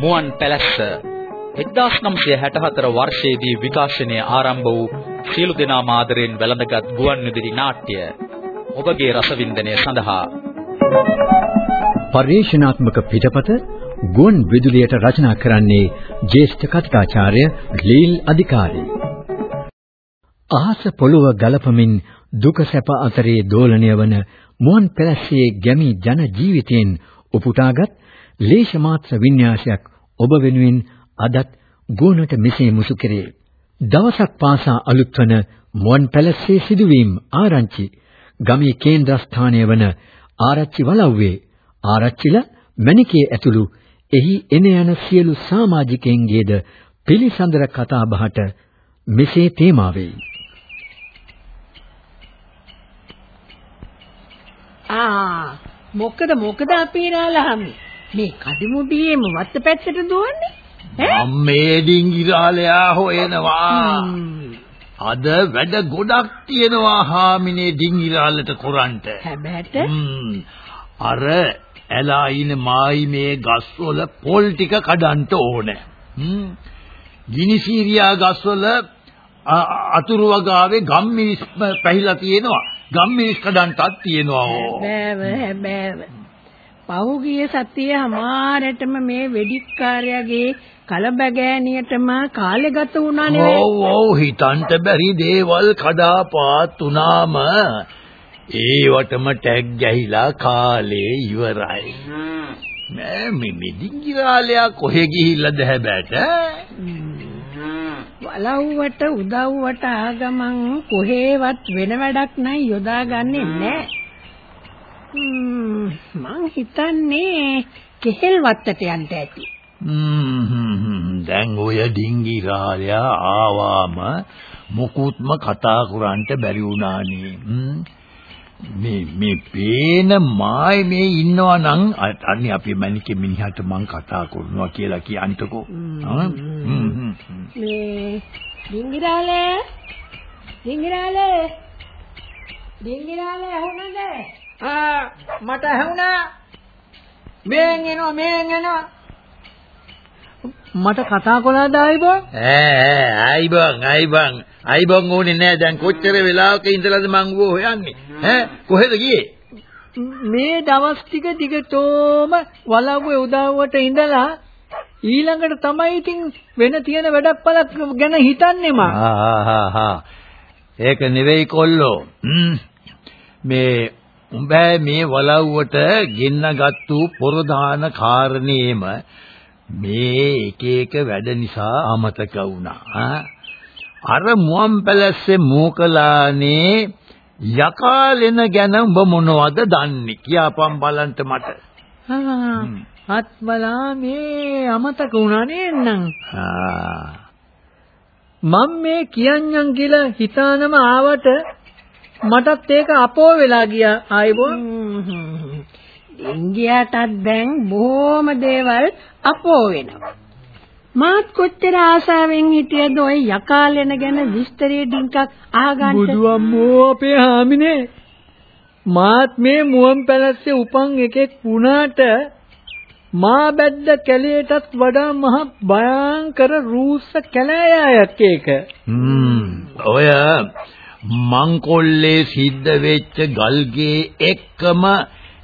මුවන් පැලැස්ස 1964 වර්ෂයේදී විකාශනය ආරම්භ වූ සියලු දෙනා මාදරෙන් වැළඳගත් ගුවන්විදුලි නාට්‍ය ඔබගේ රසවින්දනය සඳහා පරිශනාත්මක පිටපත ගුවන් විදුලියට රචනා කරන්නේ ජ්‍යෙෂ්ඨ කතිකාචාර්ය ලීල් අධිකාරී. අහස පොළොව ගලපමින් දුක සැප අතරේ දෝලණය වන මුවන් පැලස්සේ ගැමි ජන ජීවිතයෙන් උපුටාගත් ලේෂ මාත්‍ර වින්‍යාසයක් ඔබ වෙනුවෙන් අදත් ගුවනට මෙසේ මුසු කෙරේ. දවසක් පාසා අලුත් වන මුවන් පැලස්සේ සිදුවීම් ආරංචි ගමේ කේන්ද්‍රස්ථානය වන ආරච්චි වලව්වේ ආරච්චිලා මණිකේ ඇතුළු එහි එන යන සියලු සමාජිකයින්ගේද පිළිසඳර කතා බහට මෙසේ තේමා වෙයි. ආ මොකද මොකද අපේ රාලහමි මේ කඩිමුඩියේම වත්ත පැත්තට දුවන්නේ මම මේ ඩිංගිරාලයා හොයනවා අද වැඩ ගොඩක් තියෙනවා හාමිනේ ඩිංගිරාලට කරන්ට හැබැයිට අර ඇලා ඉන මායි මේ ගස්වල පොල් ටික කඩන්න ඕනේ. ගිනිසීරියා ගස්වල අතුරු වගාවේ ගම්මිනිස් පැහිලා තියෙනවා. ගම්මිනිස් කඩන්ටත් තියෙනවා ඕ. බෑව බෑව. පහුගිය සතියේ හමාරටම මේ වෙඩික්කාරයාගේ කලබගෑනියටම කාලේ ගත වුණා නෙවෙයි. ඔව් ඔව් හිතන්ට බැරි දේවල් කඩාපාත් උනාම ඒවටම ටැග් ගැහිලා කාලේ ඉවරයි. මෑ මේ මිදිංගිරාලයා කොහෙ ගිහිල්ලාද හැබැට? වලව්වට උදව්වට ආගමන් කොහෙවත් වෙන වැඩක් නැයි යොදාගන්නේ නැහැ. මං හිතන්නේ කෙහෙල් වත්තට යන්න ඇති. දැන් ඔය ඩිංගිරාලයා ආවාම මුකුත්ම කතා කරන්න බැරි වුණානේ. මේ මේ පේන මායි මේ ඉන්නවා නම් අන්නේ අපේ මණිකේ මිනිහට මං කතා කරනවා කියලා කියන්ටකෝ. මේ ඩිංගිරාලේ ඩිංගිරාලේ ඩිංගිරාලේ ඇහුණද? ආ මට ඇහුණා. මේන් එනවා මේන් එනවා. මට කතා කළාද ආයිබං? ඈ ආයිබං ආයිබං ආයිබං ඕනේ නෑ දැන් කොච්චර වෙලාවක ඉඳලාද මං ඌව හොයන්නේ ඈ කොහෙද ගියේ? මේ දවස් ටික දිගටම වලව්වේ උදව්වට ඉඳලා ඊළඟට තමයි ඉතින් වෙන තියෙන වැඩක් පළක් ගැන හිතන්නේ මා. ඒක නෙවෙයි කොල්ලෝ. මේ උඹ මේ වලව්වට ගෙන්නගත්තු පොරදාන කාරණේම මේ එක එක වැඩ නිසා අමතක වුණා. අර මුවන් පැලස්සේ මෝකලානේ යකාලෙන ගැන උඹ මොනවද දන්නේ කියපම් බලන්න මට. අත්බලා මේ අමතක වුණා නේන්නම්. මම මේ කියන්නම් කියලා හිතානම ආවට මටත් ඒක අපෝ වෙලා ගියා ආයිබෝ. ඉංගියාටත් දැන් බොහොම දේවල් අපෝ වෙනවා. මාත් කොච්චර ආසාවෙන් හිටියද ඔය යකාලෙන ගැන විස්තරේ ඩිංකක් අහගන්න. බුදු අම්මෝ අපේ හාමිනේ. මාත් මේ මුවන් පැලස්සේ උපන් එකෙක් වුණාට මා බැද්ද කැලේටත් වඩා මහ භයංකර රූස්ස කැලෑයක් ඒක. හ්ම් ඔය මංකොල්ලේ සිද්ධ වෙච්ච ගල්ගේ එක්කම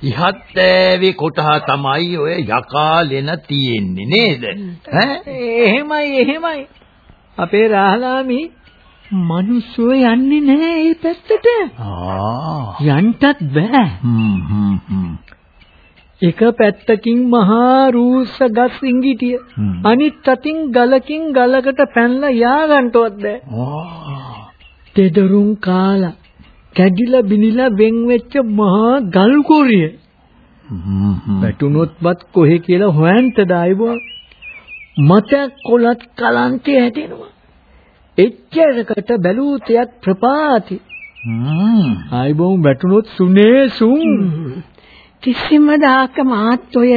ඉහත් ඈවි කොටහ තමයි ඔය යකාලෙන තියෙන්නේ නේද? ඈ? එහෙමයි එහෙමයි. අපේ රාහලාමි මිනිස්සු යන්නේ නැහැ ඒ පැත්තට. ආ. යන්නත් බෑ. එක පැත්තකින් මහා රූස්ස ගස් ඉංගිටිය අනිත් අතින් ගලකින් ගලකට පැනලා යා ගන්නවත් බෑ තෙදරුම් කාලා කැඩිලා බිනිලා වෙන් වෙච්ච මහා ගල් කොරිය. වැටුනොත්වත් කොහෙ කියලා හොයන්ට ඩයිබෝ මතක් කොලත් කලන්තේ හැදෙනවා. එච්චරකට බැලූතියක් ප්‍රපාති. ආයිබෝ වැටුනොත් සුනේ සුන්. කිසිම දාක මාත් ඔය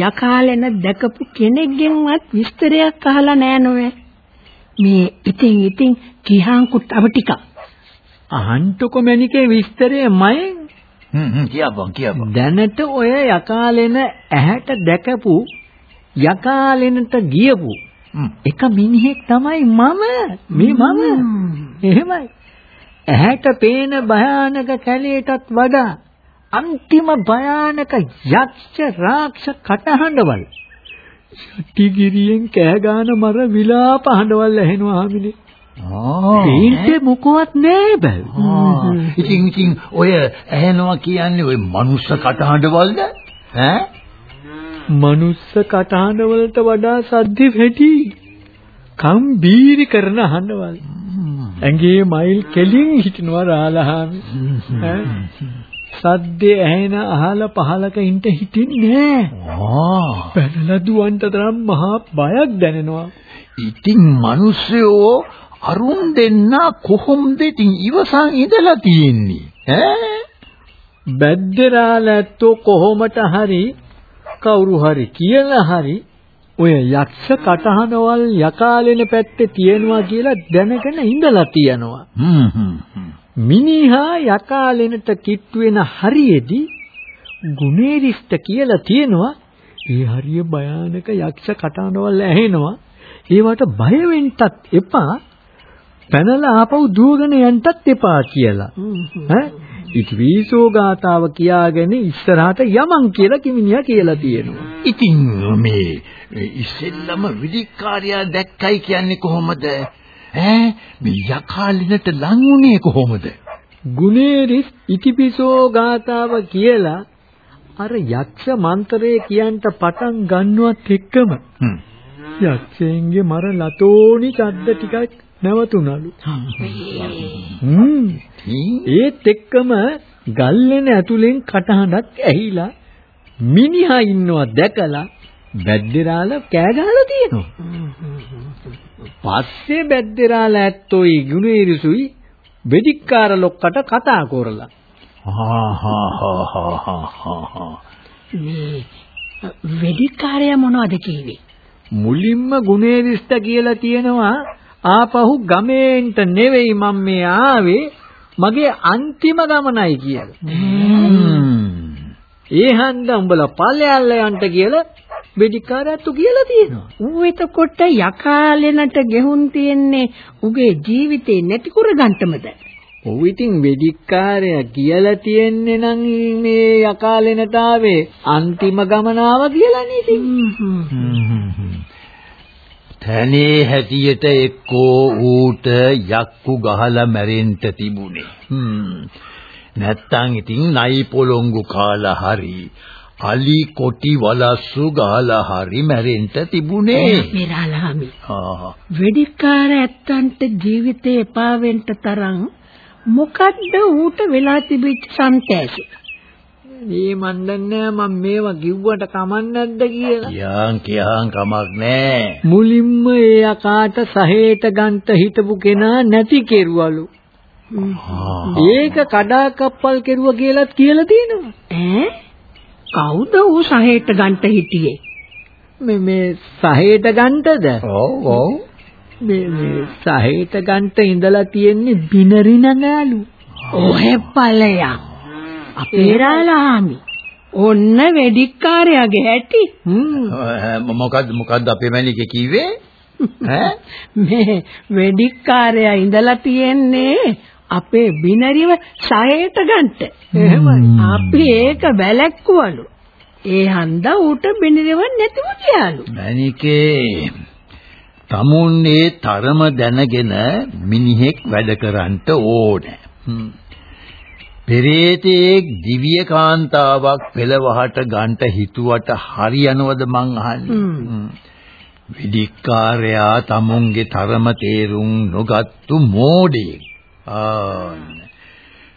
යකාලෙන දැකපු කෙනෙක්ගෙන්වත් විස්තරයක් අහලා නෑ නෝවේ. මේ ඉතින් ඉතින් කිහාංකුත් අව ටිකක්. අහන්ටකො මැනිකේ විස්තරය මයෙන්. හ්ම් කියපන් කියපන්. දැනට ඔය යකාලෙන ඇහැට දැකපු යකාලෙනට ගියපු. එක මිනිහෙක් තමයි මම. මේ මම. එහෙමයි. ඇහැට පේන භයානක කැලේටත් වඩා අන්තිම භයානක යක්ෂ රාක්ෂ කටහඬවල් යටිගිරියෙන් කෑ ගාන මර විලාප හඬවල් ඇහෙනවා ආමිනේ ආ. ඒන්ට මොකවත් නෑ බෑ. ඉතින් ඉතින් ඔය ඇහෙනවා කියන්නේ ඔය මනුස්ස කටහඬවලද? ඈ? මනුස්ස කටහඬ වලට වඩා සද්ද වැඩි. කම් බීරි කරන හඬවල්. ඇඟේ මයිල් කෙලින් හිටිනවා රාලහාමි. ඈ? සද්දේ ඇහෙන අහල පහලක ඉන්න හිටින්නේ නෑ. පැනලා දුවන්ට තරම් මහා බයක් දැනෙනවා. ඉතින් මිනිස්සුયો අරුන් දෙන්න කොහොමද ඉතින් ඉවසන් ඉඳලා තියෙන්නේ? ඈ? බැද්දරාලැත්තෝ කොහොමට හරි කවුරු හරි කියලා හරි ඔය යක්ෂ කටහඬවල් යකාලෙන පැත්තේ තියෙනවා කියලා දැනගෙන ඉඳලා තියෙනවා. හ්ම් හ්ම් මිනිහා යකාලෙනට කිට්ටු වෙන හරියේදී ගුණේරිස්ත කියලා තියෙනවා. ඒ හරිය භයානක යක්ෂ කටහඬවල් ඇහෙනවා. ඒවට බය වෙන්නත් එපා. පැනලා ආපහු දුවගෙන යන්නත් එපා කියලා. ඈ ඉතිවිසෝ ගාතාව කියාගෙන ඉස්සරහට යමන් කියලා කිමිනියා කියලා තියෙනවා. ඉතින් මේ ඉස්සෙල්ලම විදිකාරයා දැක්කයි කියන්නේ කොහොමද? ඈ මේ යකාලිනට ලං වුණේ කොහොමද? ගුණේරිස් ඉතිපිසෝ ගාතාව කියලා අර යක්ෂ මන්ත්‍රය කියන්ට පටන් ගන්නවත් එක්කම. යක්ෂයන්ගේ මර ලතෝනි ශබ්ද ටිකක් නැවතුණලු. ඒත් එක්කම ගල්ලෙන ඇතුලෙන් කටහඬක් ඇහිලා මිනිහා ඉන්නවා දැකලා බැද්දරාල කෑ ගහලා තියෙනවා. පස්සේ බැද්දරාල ඇත්තෝයි ගුණේරිසුයි වෙදික්කාර ලොක්කට කතා කරලා හා හා හා හා හා හා හා. මේ වෙදිකාරය මොනවද කිව්වේ? මුලින්ම ගුණේරිස්ත කියලා තියෙනවා ආපහු ගමේන්ට නෙවෙයි මම මේ ආවේ මගේ අන්තිම ගමනයි කියලා. ඒ හන්ද උඹලා පල්ලෙල්ල යන්න කියලා වෙදිකාරයතු කියලා තියෙනවා. ඌ එතකොට යකාලෙනට ගෙහුන් තියන්නේ උගේ ජීවිතේ නැති කරගන්නටමද? ඔව් ඉතින් වෙදිකාරය කියලා තියෙන්නේ නම් මේ යකාලෙනට ආවේ අන්තිම ගමනාව කියලානේ ඉතින්. තනේ හැටියට එක්කෝ ඌට යක්කු ගහලා මැරෙන්න තිබුණේ. හ්ම්. නැත්තම් ඉතින් නයි පොලොංගු කාලා හරි අලි කොටි වලස්සු ගහලා හරි මැරෙන්න තිබුණේ. පෙරාලාමි. ආ. වෙදිකාර ඇත්තන්ට ජීවිතේ එපා වෙන්න තරම් මොකද්ද ඌට වෙලා තිබිච්ච සන්තෑසි? මේ මන් දන්නේ මම මේවා කිව්වට කමක් නැද්ද කියලා. කියන් කියන් කමක් නෑ. මුලින්ම ඒ අකාට සහේට ගන්ට හිටපු කෙනා නැති කෙරුවලු. ඒක කඩාකප්පල් කෙරුවා කියලාත් කියලා තියෙනවා. ඈ? කවුද ඌ සහේට ගන්ට හිටියේ? මේ මේ සහේට ගන්ටද? ඔව් ඔව්. මේ මේ සහේට ගන්ට ඉඳලා තියෙන්නේ බිනරි නගාලු. ඔහෙ ඵලයක්. අපේරාලාමි. ඔන්න වෙදිකාරයාගේ හැටි. හ්ම්. මොකද්ද මොකද්ද අපේ මැනිකේ කිව්වේ? ඈ? මේ වෙදිකාරයා ඉඳලා තියෙන්නේ අපේ බිනරිව සහයට ගන්නට. එහෙමයි. අපි ඒක වැලැක්කුවලු. ඒ හන්දා ඌට බිනරිව නැතිව ගියාලු. මැනිකේ තමුන්නේ තරම දැනගෙන මිනිහෙක් වැඩ කරන්නට ඕනේ. පෙරේතෙක් දිව්‍ය කාන්තාවක් පෙළවහට ගන්ට හිතුවට හරියනවද මං අහන්නේ? විදික්කාරයා තමුන්ගේ තරම තේරුම් නොගත්තු මෝඩෙක්.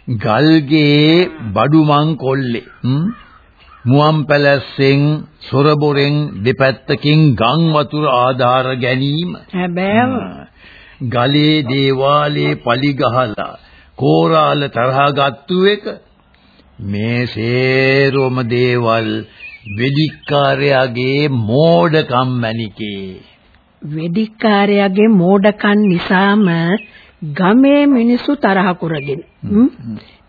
ගල්ගේ බඩුමන් කොල්ලේ. මුවන් පැලැස්සෙන් සොරබොරෙන් දෙපැත්තකින් ගම් වතුර ආධාර ගැනීම. හැබෑව. ගලේ දේවාලේ පලි ගහලා කෝරාල තරහ ගත්තු එක. මේ සේරොම දේවල් වෙදිකාරයාගේ මෝඩකම් මැනිකේ වෙදිකාරයාගේ මෝඩකම් නිසාම ගමේ මිනිස්සු තරහ කරගෙන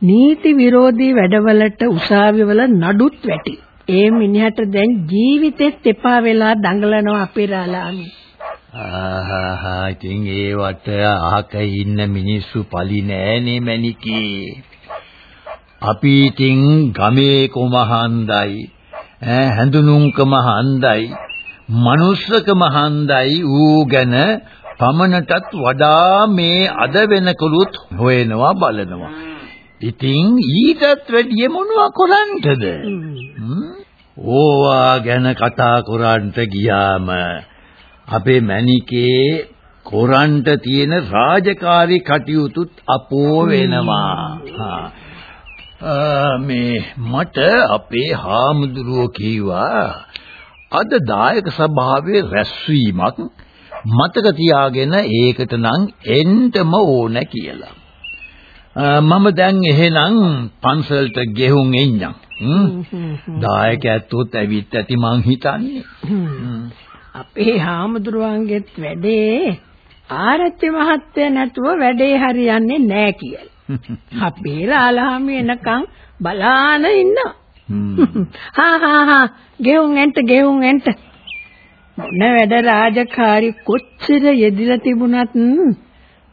නීති විරෝධී වැඩවලට උසාවිවල නඩුත් වැටි. ඒ මිනිහට දැන් ජීවිතෙත් එපා වෙලා දඟලනවා අපේ රාලාමි. ආහා ඉතින් ඒවට අහක ඉන්න මිනිස්සු පලි නෑනේ මැනිකේ. අපි ඉතින් ගමේ කොම හන්දයි ඈ හැඳුනුම්කම හන්දයි මනුස්සකම හන්දයි ඌ ගැන පමණටත් වඩා මේ අද වෙනකලුත් හොයනවා බලනවා. ඉතින් ඊටත් වැඩිය මොනවා කරන්නටද? ඕවා ගැන කතා කරන්නට ගියාම අපේ මැනිකේ කොරන්ට තියෙන රාජකාරී කටයුතුත් අපෝ වෙනවා. මේ මට අපේ හාමුදුරුවෝ කීවා අද දායක සභාවේ රැස්වීමක් මතක තියාගෙන ඒකට නම් එන්නම ඕන කියලා. මම දැන් එහෙනම් පන්සලට ගෙහුම් එන්නම්. දායකයන්තුත් ඇවිත් ඇති මං හිතන්නේ. අපේ හාමුදුරුවන්ගෙත් වැඩේ ආරච්චි මහත්තයා නැතුව වැඩේ හරියන්නේ නැහැ කියලා. අපේ රාලහාමි එනකන් බලාන ඉන්නවා. හා හා හා ගෙවුම් එන්ට ගෙවුම් එන්ට මොන වැඩ රාජකාරි කොච්චර යෙදිලා තිබුණත්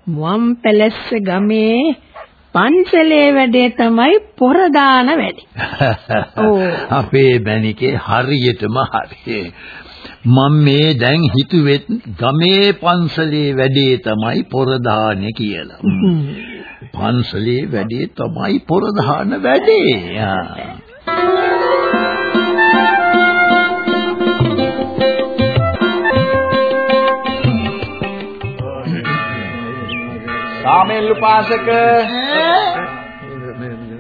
මුවන් පැලැස්ස ගමේ පන්සලේ වැඩේ තමයි පොර දාන වැඩේ. අපේ බැනිකේ හරියටම හරි. මම මේ දැන් හිතුවෙත් ගමේ පන්සලේ වැඩේ තමයි පොර දාන්නේ කියලා. පන්සලේ වැඩේ තමයි පොර දාන වැඩේ. සාමෙල් උපාසක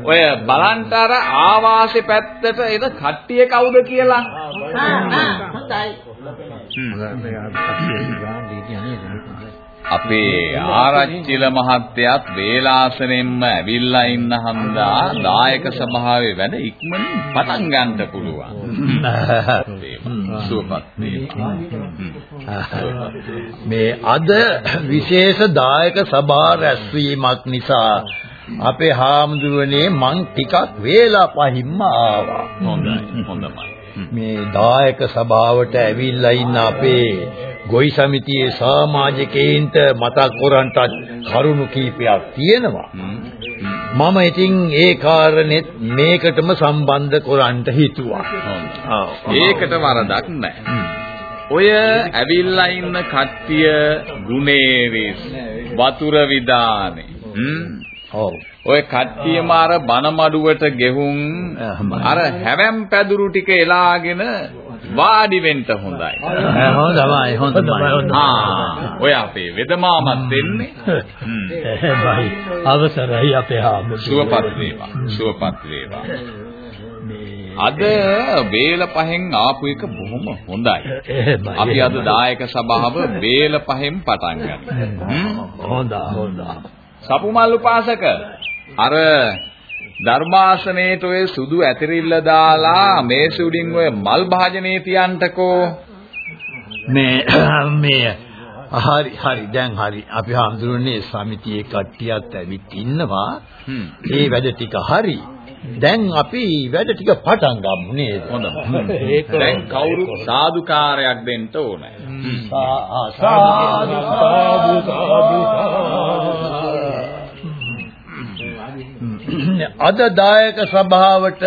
ඔය බලන්ට අර ආවාසේ පැත්තට එන කට්ටිය කවුද කියලා අපේ ආරච්චිල මහත්තයාත් වේලාසනෙන්ම ඇවිල්ලා ඉන්න හන්දා දායක සභාවේ වැඩ ඉක්මනින් පටන් ගන්න පුළුවන්. සුවපත් මේ අද විශේෂ දායක සභා රැස්වීමක් නිසා අපේ හාමුදුරනේ මං ටිකක් වේලා පහින්ම ආවා. හොඳයි හොඳයි. මේ දායක සභාවට ඇවිල්ලා ඉන්න අපේ ගොවි සමිතියේ සමාජිකයින්ට මතක් කරන්ට කරුණු කීපයක් තියෙනවා. මම ඉතින් ඒ කාරණෙත් මේකටම සම්බන්ධ කරන්ට හිතුවා. ඒකට වරදක් නැහැ. ඔය ඇවිල්ලා ඉන්න කට්ටිය ගුණේරිස් වතුර විදානේ. ඔව්. ඔය කට්ටියම අර බන මඩුවට ගෙහුම් අර හැවැම් පැදුරු ටික එලාගෙන වාඩි වෙන්න හොඳයි. හොඳයි හොඳයි. ආ ඔය අපේ වෙදමාමත් දෙන්නේ. බයි අවසරයි අපේ හාමුදුරුවෝ. සුවපත් වේවා. සුවපත් වේවා. අද වේල පහෙන් ආපු එක බොහොම හොඳයි. අපි අද දායක සභාව වේල පහෙන් පටන් ගන්නවා. හොඳා හොඳා. සපුමල් උපාසක අර ධර්මාසනයේට ඔය සුදු ඇතිරිල්ල දාලා මේස උඩින් ඔය මල් භාජනේ තියන්ටකෝ. මේ මේ හරි හරි දැන් හරි. අපි හඳුරන්නේ සමිතියේ කට්ටියත් ඇවිත් ඉන්නවා. ඒ වැඩ ටික හරි. දැන් අපි වැඩ ටික පටන් ගමු නේද? හොඳයි දැන් කවුරු සාදුකාරයක් දෙන්න ඕනේ? සාදු සාදු සාදු අද දායක සභාවට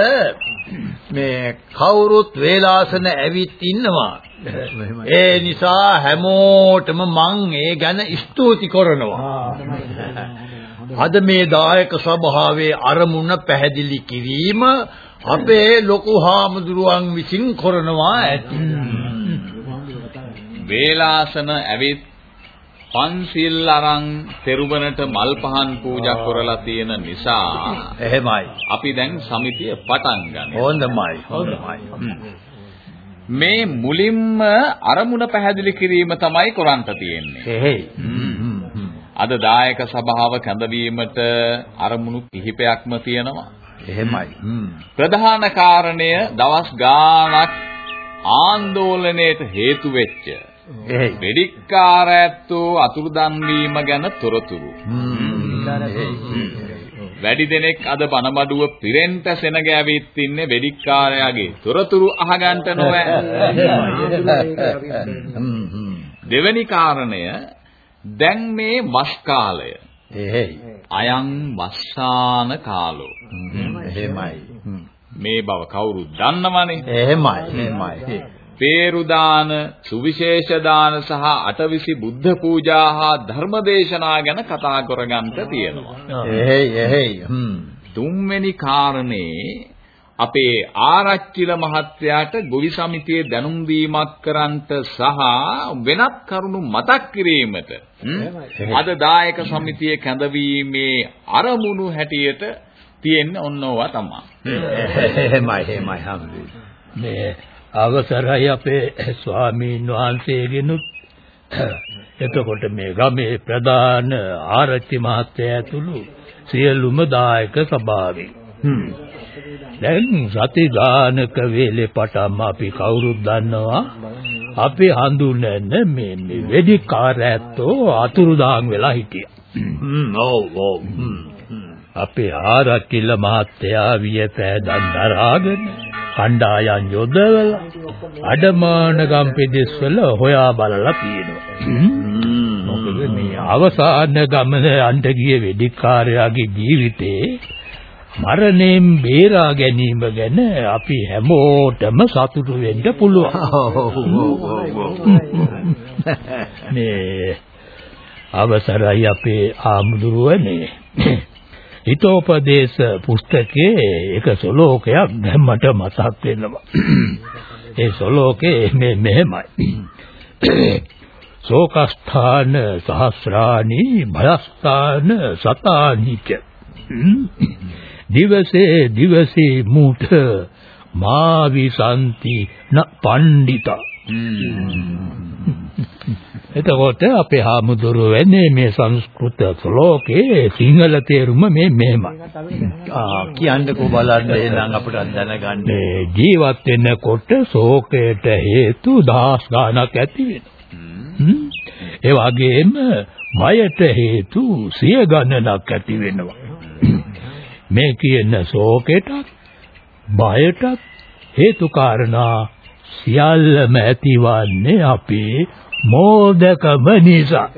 මේ කවුරුත් වේලාසන ඇවිත් ඉන්නවා. ඒ නිසා හැමෝටම මං ඒ ගැන ස්තුති කරනවා. අද මේ දායක සභාවේ අරමුණ පැහැදිලි කිරීම අපේ ලොකු හාමුදුරුවන් විසින් කරනවා ඇති. වේලාසන ඇවිත් පන්සිල් අරන් තෙරුවනට මල් පහන් පූජා කරලා තියෙන නිසා එහෙමයි. අපි දැන් සමිතිය පටන් ගන්නවා. හොඳමයි. හොඳමයි. මේ මුලින්ම අරමුණ පැහැදිලි කිරීම තමයි කරන්ට තියෙන්නේ. එහෙයි. අද දායක සභාව කැඳවීමට අරමුණු කිහිපයක්ම තියෙනවා. එහෙමයි. ප්‍රධාන කාරණය දවස් ගාණක් ආందోලනයට හේතු වෙච්ච එහෙයි. වෙඩික්කාර ඇත්තෝ අතුරුදන් වීම ගැන තොරතුරු. වැඩි දෙනෙක් අද බනබඩුව පිරෙන්ට සෙනග ඇවිත් ඉන්නේ වෙදිකාරයාගේ තොරතුරු අහගන්න නොවැ. දෙවැනි කාරණය දැන් මේ වස් කාලය. එහෙයි. අයං වස්සාන කාලෝ. එහෙමයි. මේ බව කවුරුත් දන්නවනේ. එහෙමයි. එහෙමයි. පේරු දාන, සුවිශේෂ දාන සහ අටවිසි බුද්ධ පූජා හා ධර්මදේශනා ගැන කතා කරගන්න තියෙනවා. එහෙයි එහෙයි. තුන්වෙනි කාරණේ අපේ ආරච්චිල මහත්තයාට ගොවි සමිතියේ දැනුම් දීමක් කරන්නට සහ වෙනත් කරුණු මතක් කිරීමට අද දායක සමිතියේ කැඳවීමේ අරමුණු හැටියට තියෙන්නේ ඔන්න ඕවා තමයි. එහෙමයි එහෙමයි හම්බුනේ. මේ අවසරයි අපේ ස්වාමීන් වහන්සේගෙනුත්. එතකොට මේ ගමේ ප්‍රධාන ආරච්චි මහත්තයා ඇතුළු සියලුම දායක සභාවේ. දැන් සති ගානක වේලේ පටන් අපි කවුරුත් දන්නවා. අපි හඳුනන මේ මේ වෙදිකාර ඇත්තෝ අතුරුදාන් වෙලා හිටියා. ඔව් ඔව්. අපේ ආරච්චිල මහත්තයා වියපෑදන් දරාගෙන කණ්ඩායම් යොදවලා අඩමාන ගම්පෙදෙස්වල හොයා බලලා තියෙනවා. මොකද මේ අවසාන ගමන යන්න ගිය වෙදිකාරයාගේ ජීවිතේ මරණයෙන් බේරා ගැනීම ගැන අපි හැමෝටම සතුටු වෙන්න පුළුවන්. මේ අවසරයි අපේ ආමුදුරුවනේ. හිතෝපදේශ පුස්තකයේ එක සොලෝකයක් මට මතක් වෙනවා. ඒ සොලෝකේ මේ මෙහෙමයි. සෝකස්ථාන සහස්රාණි භයස්ථාන සතානිච දිවසේ දිවසේ මූඨ මාවිසanti න පණ්ඩිතා එතකොට අපේ හාමුදුරුවෝ වෙන්නේ මේ සංස්කෘත ශ්ලෝකේ සිංහල තේරුම මේ මෙහෙමයි. ආ කියන්නකෝ බලන්න එහෙනම් අපිට දැනගන්න. ජීවත් වෙනකොට ශෝකයට හේතු දහස් ගණක් ඇති වෙනවා. ඒ වගේම බයට හේතු සිය ගණනක් ඇති වෙනවා. මේ කියන ශෝකයටත් බයටත් හේතු කාරණා සියල්ලම ඇතිවන්නේ අපේ මෝදකම නිසා.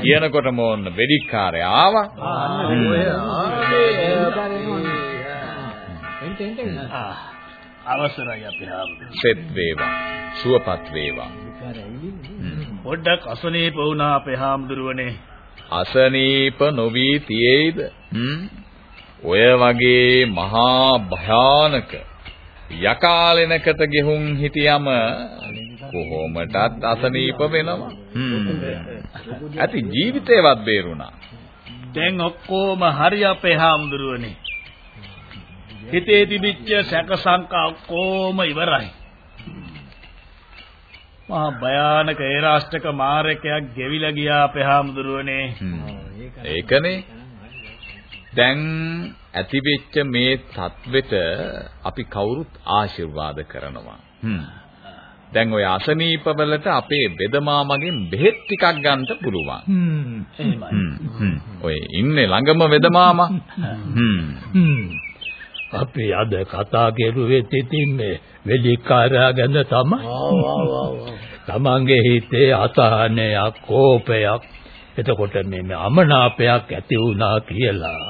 කියනකොට මොන්න වෙදිකාරය ආවා. අවසරයි අපේ ආමුදුර. සෙත් වේවා. සුවපත් වේවා. පොඩ්ඩක් අසනීප වුණා අපේ හාමුදුරුවනේ. අසනීප නොවි තියේද? ඔය වගේ මහා භයානක යකාලෙනකට ගෙහුම් හිටියම කොහොමටත් අසනීප වෙනවා. ඇති ජීවිතේවත් බේරුණා. දැන් ඔක්කොම හරි අපේ හාමුදුරුවනේ. හිතේ තිබිච්ච සැක සංකා ඔක්කොම ඉවරයි. මහා භයානක ඒ රාෂ්ටක මාරකයක් ගෙවිලා ගියා අපේ හාමුදුරුවනේ. ඒකනේ. දැන් ඇතිවෙච්ච මේ தත්වෙට අපි කවුරුත් ආශිර්වාද කරනවා. හ්ම්. දැන් ඔය අසනීපවලට අපේ බෙදමාමගෙන් බෙහෙත් ටිකක් ගන්න පුළුවන්. ඔය ඉන්නේ ළඟම වෙදමාමා. අපි අද කතා කරුවෙත් ඉතින් මේ වෙලිකාරයා ගැන තමයි. තමන්ගේ හිතේ අසහනයක්, කෝපයක්, එතකොට මේ අමනාපයක් ඇති වුණා කියලා.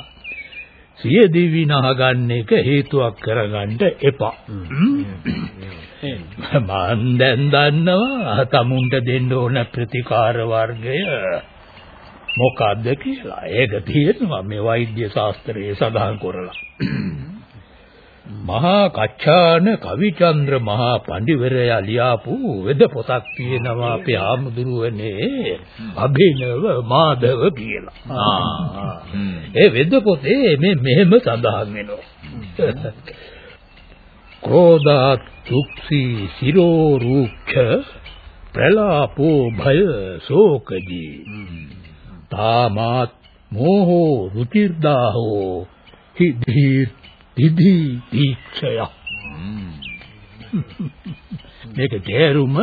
සිය දිවි නහගන්න එක හේතුවක් කරගන්න එපා. මන් දැන් දන්නවා තමුන්ට දෙන්න ඕන ප්‍රතිකාර වර්ගය මොකක්ද කියලා. ඒක තියෙනවා මේ වෛද්‍ය ශාස්ත්‍රයේ සඳහන් කරලා. මහා කච්චාන කවිචන්ද්‍ර මහා පඬිවරයා ලියාපු වෙද පොතක් තියෙනවා අපේ ආමුදුරුවනේ අභිනව මාධව කියලා. ඒ වෙද පොතේ මේ මෙහෙම සඳහන් වෙනවා. ක්‍රෝධා තුක්සි සිරෝ රූක්ෂ ප්‍රලාපෝ භය ශෝකජී. තාමාත් මෝහෝ රුචිර්දාහෝ හිධීර් දිදි දීක්ෂය. මේක තේරුම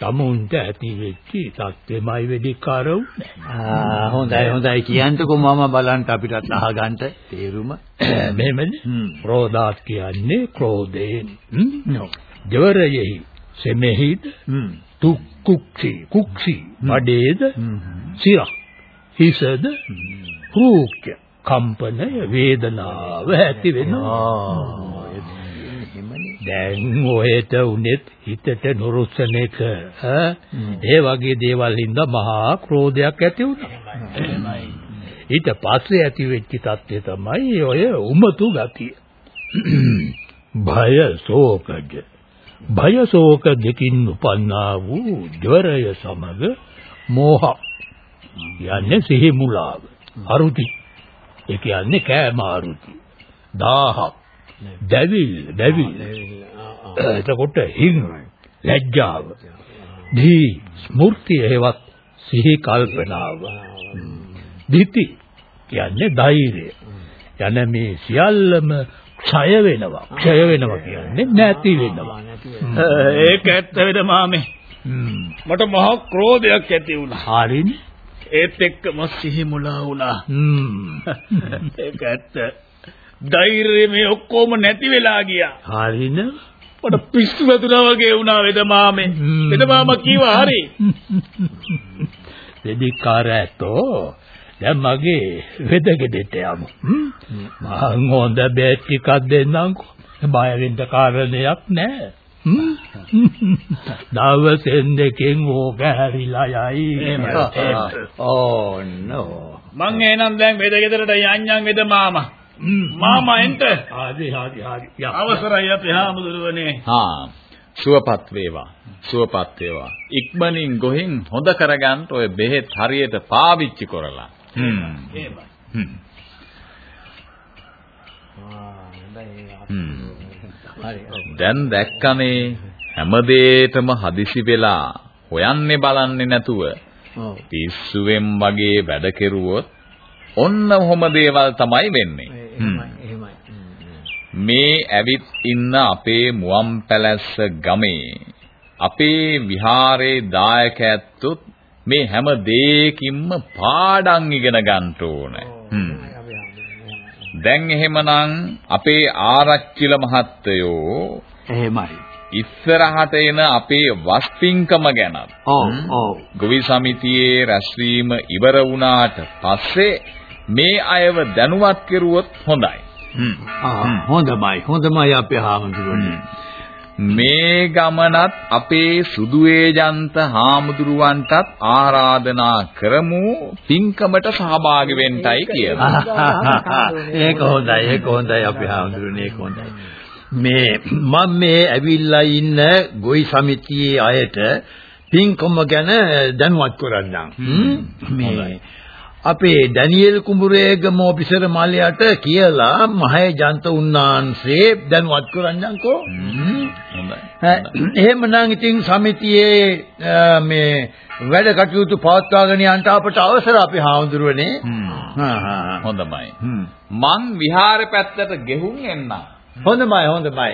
තමුන්ට ඇති වෙච්ච තත්ත්වෙමයි වෙදිකාර උනේ. ආ හොඳයි හොඳයි. කියන්ටකෝ මම බලන්න අපිටත් අහගන්න තේරුම. මෙහෙමද? ක්‍රෝධාත් කියන්නේ ක්‍රෝධයෙන්. ජවරයෙහි සෙමෙහිද තුක්කුක්සි කුක්සි බඩේද සිරක් හිසද රූක්‍ය කම්පනය වේදනාව ඇති වෙනවා දැන් ඔහෙට උනේත් හිතට නොරුස්සන එක. ඒ වගේ දේවල් හින්දා මහා ක්‍රෝධයක් ඇති වුණා. ඊට පස්සේ ඇති වෙච්ච තත්ත්වය තමයි ඔය උමතු ගතිය. භය ශෝකජ. භය ශෝක දෙකින් උපන්නා වූ ජවරය සමග මෝහ. යන්නේ සිහි මුලාව අරුති. ඒ කියන්නේ කෑම අරුති. දාහක් දැවිල් දැවිල්. එතකොට හිං ලැජ්ජාව. දී ස්මෘතිය හේවත් සිහි කල්පනාව. දිති කියන්නේ ධෛර්යය. යන මේ සියල්ලම ක්ෂය වෙනවා. ක්ෂය වෙනවා කියන්නේ නැති වෙනවා. ඒක ඇත්ත වෙද මාමේ? මට මහා ක්‍රෝධයක් ඇති වුණා. හරිනේ. ඒත් එක්කම සිහි මුලා වුණා. ඒක ඇත්ත ධෛර්යය මේ ඔක්කොම නැති වෙලා ගියා හරිනේ මට පිස්සු වැදුනා වගේ වුණා වෙද මාමේ වෙද මාමා කිව්වා හරි දෙදිකාරයතෝ දැන් මගේ වෙදගෙදෙට යමු. මං හොඳ බෙහෙත් ටිකක් දෙන්නම්කෝ. බය වෙන්න කාරණයක් නැහැ. දවසෙන් දෙකෙන් ඕක හැරිලා යයි. ඕ නෝ. මං එහෙනම් දැන් වෙදගෙදරට යන්නම් වෙද මාමා. මාමා. එන්ට. හරි හරි හරි. අවසරයි අපේ හාමුදුරුවනේ. හා සුවපත් වේවා. සුවපත් වේවා. ඉක්මනින් ගොහින් හොඳ කරගන්න ඔය බෙහෙත් හරියට පාවිච්චි කරලා. හ්ම් එහෙමයි. දැන් දැක්කනේ හැමදේටම හදිසි වෙලා. හොයන්නේ බලන්නේ නැතුව. පිස්සුවෙන් වගේ වැඩ කෙරුවොත් ඔන්න ඔහොම දේවල් තමයි වෙන්නේ. මේ ඇවිත් ඉන්න අපේ මුවන් පැලැස්ස ගමේ අපේ විහාරේ දායක ඇත්තොත් මේ හැම දෙයකින්ම පාඩම් ඉගෙන ගන්න ඕනේ. දැන් එහෙමනම් අපේ ආරච්චිල මහත්තයෝ එහෙමයි. ඉස්සරහට එන අපේ වස්පින්කම ගැන ඔව් ඔව්. ගොවි සමිතියේ රැස්වීම ඉවර වුණාට පස්සේ මේ අයව දැනුවත් කෙරුවොත් හොඳයි. ආ හොඳමයි හොඳමයි අපේ හාමුදුරනේ. මේ ගමනත් අපේ සුදු ඒජන්ත හාමුදුරුවන්ටත් ආරාධනා කරමු පින්කමට සහභාගී වෙන්නයි කියලා. ඒක හොඳයි ඒක හොඳයි අපේ හාමුදුරනේ ඒක හොඳයි. මේ මම මේ ඇවිල්ලා ඉන්න ගොවි සමිතියේ අයට පින්කම ගැන දැනුවත් කරන්නම්. මේ අපේ ඩැනියෙල් කුඹුරේගම ඔෆිසර් මල්ලයට කියලා මහේ ජන්ත උන්නාන්සේ දැනුවත් කරන්නම්කෝ. හොඳයි. එහෙමනම් ඉතින් සමිතියේ මේ වැඩ කටයුතු පවත්වාගෙන යන්න අපට අවසර අපි හාමුදුරුවනේ. හා හා හොඳයි. මං විහාර පැත්තට ගෙහුම් එන්නම්. හොඳමයි හොඳමයි.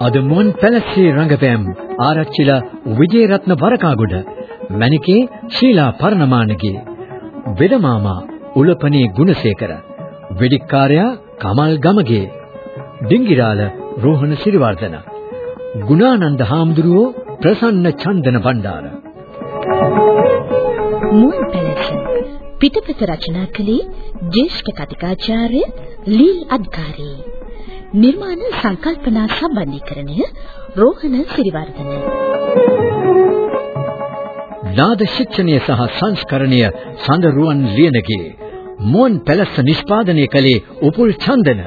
අද මුවන් පැලස්සේ රංගපෑම් ආරච්චිලා විජේරත්න වරකාගොඩ මණිකේ ශීලා පරණමානගේ වෙදමාමා උලපනේ ගුණසේකර වෙදිකාර්යා කමල් ගමගේ ඩිංගිරාල රෝහණ සිරිවර්ධන ගුණානන්ද හාමුදුරුවෝ ප්‍රසන්න චන්දන බණ්ඩාර. මුවන් පැලස පිටපත රචනා කළේ ජ්‍යෙෂ්ඨ කතිකාචාර්ය ලීල් අද්කාරී නිර්මාණ සංකල්පනා සම්බන්ධීකරණය රෝහණ සිරිවර්ධන. නාද ශික්ෂණය සහ සංස්කරණය සඳරුවන් ලියනගේ මුවන් පැලස්ස නිෂ්පාදනය කළේ උපුල් චන්දන.